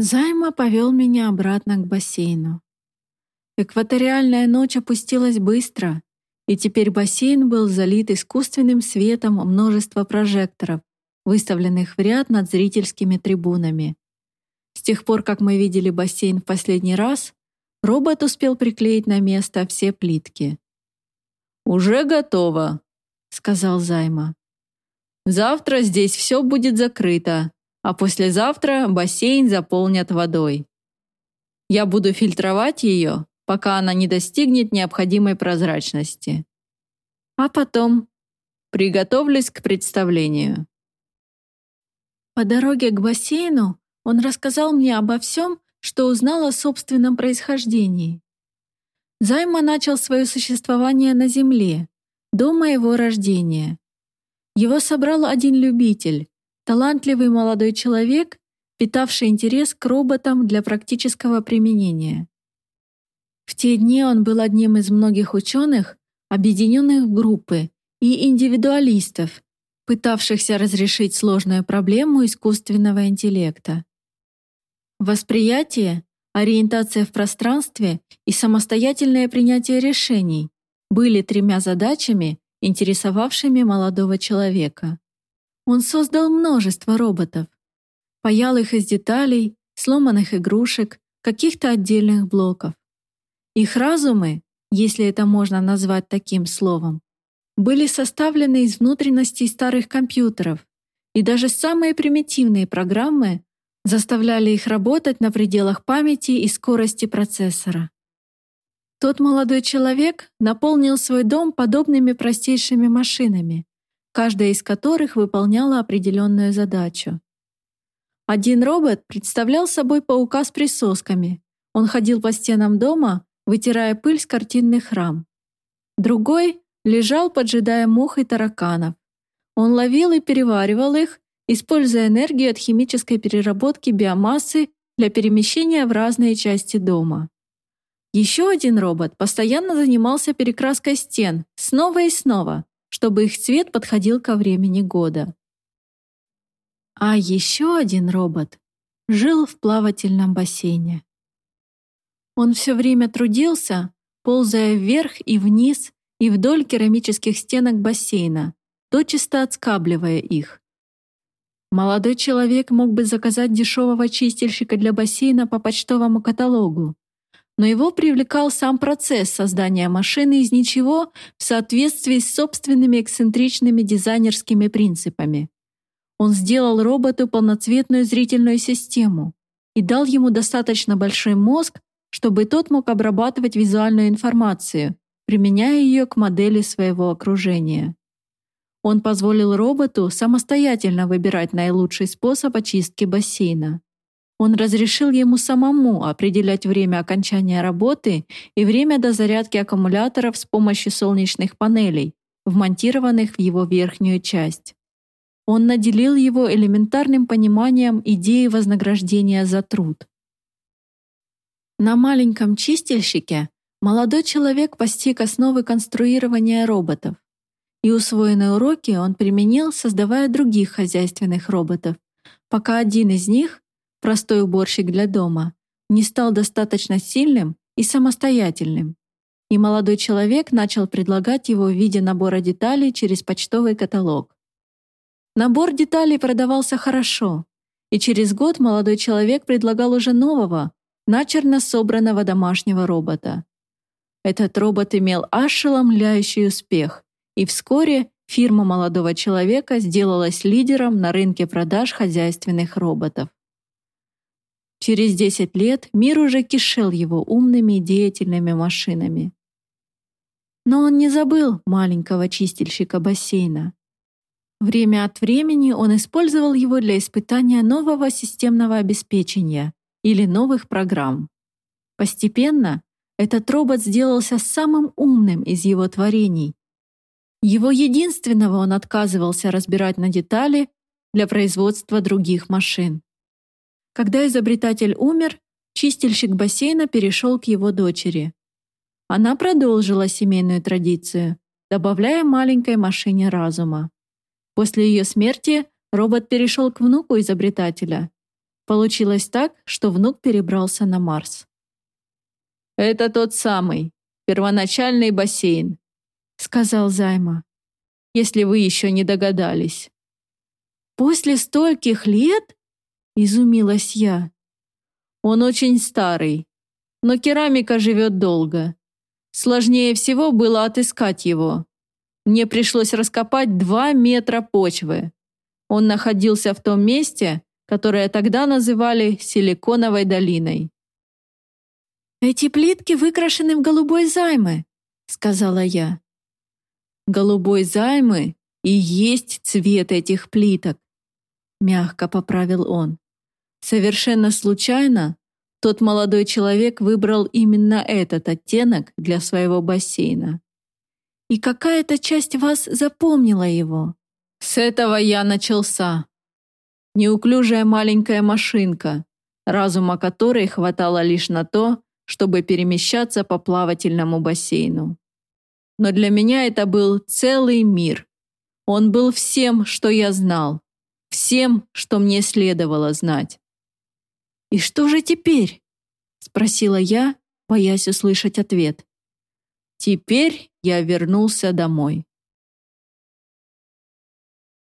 Займа повел меня обратно к бассейну. Экваториальная ночь опустилась быстро, и теперь бассейн был залит искусственным светом множества прожекторов, выставленных в ряд над зрительскими трибунами. С тех пор, как мы видели бассейн в последний раз, робот успел приклеить на место все плитки. «Уже готово», — сказал Займа. «Завтра здесь все будет закрыто, а послезавтра бассейн заполнят водой. Я буду фильтровать ее, пока она не достигнет необходимой прозрачности. А потом приготовлюсь к представлению. По дороге к бассейну он рассказал мне обо всем, что узнал о собственном происхождении. Займа начал свое существование на Земле, до моего рождения. Его собрал один любитель, талантливый молодой человек, питавший интерес к роботам для практического применения. В те дни он был одним из многих ученых, объединенных в группы, и индивидуалистов, пытавшихся разрешить сложную проблему искусственного интеллекта. Восприятие, ориентация в пространстве и самостоятельное принятие решений были тремя задачами, интересовавшими молодого человека. Он создал множество роботов, паял их из деталей, сломанных игрушек, каких-то отдельных блоков. Их разумы, если это можно назвать таким словом, были составлены из внутренностей старых компьютеров, и даже самые примитивные программы заставляли их работать на пределах памяти и скорости процессора. Тот молодой человек наполнил свой дом подобными простейшими машинами, каждая из которых выполняла определенную задачу. Один робот представлял собой паука с присосками. Он ходил по стенам дома, вытирая пыль с картинных рам. Другой лежал, поджидая мух и тараканов. Он ловил и переваривал их, используя энергию от химической переработки биомассы для перемещения в разные части дома. Еще один робот постоянно занимался перекраской стен снова и снова, чтобы их цвет подходил ко времени года. А еще один робот жил в плавательном бассейне. Он все время трудился, ползая вверх и вниз и вдоль керамических стенок бассейна, дочисто отскабливая их. Молодой человек мог бы заказать дешевого чистильщика для бассейна по почтовому каталогу, но его привлекал сам процесс создания машины из ничего в соответствии с собственными эксцентричными дизайнерскими принципами. Он сделал роботу полноцветную зрительную систему и дал ему достаточно большой мозг, чтобы тот мог обрабатывать визуальную информацию, применяя ее к модели своего окружения. Он позволил роботу самостоятельно выбирать наилучший способ очистки бассейна. Он разрешил ему самому определять время окончания работы и время до зарядки аккумуляторов с помощью солнечных панелей, вмонтированных в его верхнюю часть. Он наделил его элементарным пониманием идеи вознаграждения за труд. На маленьком чистильщике молодой человек постиг основы конструирования роботов. И усвоенные уроки он применил, создавая других хозяйственных роботов, пока один из них, простой уборщик для дома, не стал достаточно сильным и самостоятельным. И молодой человек начал предлагать его в виде набора деталей через почтовый каталог. Набор деталей продавался хорошо, и через год молодой человек предлагал уже нового, начерно собранного домашнего робота. Этот робот имел ошеломляющий успех, и вскоре фирма молодого человека сделалась лидером на рынке продаж хозяйственных роботов. Через 10 лет мир уже кишел его умными и деятельными машинами. Но он не забыл маленького чистильщика бассейна. Время от времени он использовал его для испытания нового системного обеспечения, или новых программ. Постепенно этот робот сделался самым умным из его творений. Его единственного он отказывался разбирать на детали для производства других машин. Когда изобретатель умер, чистильщик бассейна перешел к его дочери. Она продолжила семейную традицию, добавляя маленькой машине разума. После ее смерти робот перешел к внуку изобретателя, Получилось так, что внук перебрался на Марс. «Это тот самый, первоначальный бассейн», — сказал Займа, «если вы еще не догадались». «После стольких лет?» — изумилась я. «Он очень старый, но керамика живет долго. Сложнее всего было отыскать его. Мне пришлось раскопать два метра почвы. Он находился в том месте, которое тогда называли Силиконовой долиной. «Эти плитки выкрашены в голубой займы», — сказала я. «Голубой займы и есть цвет этих плиток», — мягко поправил он. Совершенно случайно тот молодой человек выбрал именно этот оттенок для своего бассейна. И какая-то часть вас запомнила его. С этого я начался. Неуклюжая маленькая машинка, разума которой хватало лишь на то, чтобы перемещаться по плавательному бассейну. Но для меня это был целый мир. Он был всем, что я знал, всем, что мне следовало знать. «И что же теперь?» — спросила я, боясь услышать ответ. Теперь я вернулся домой.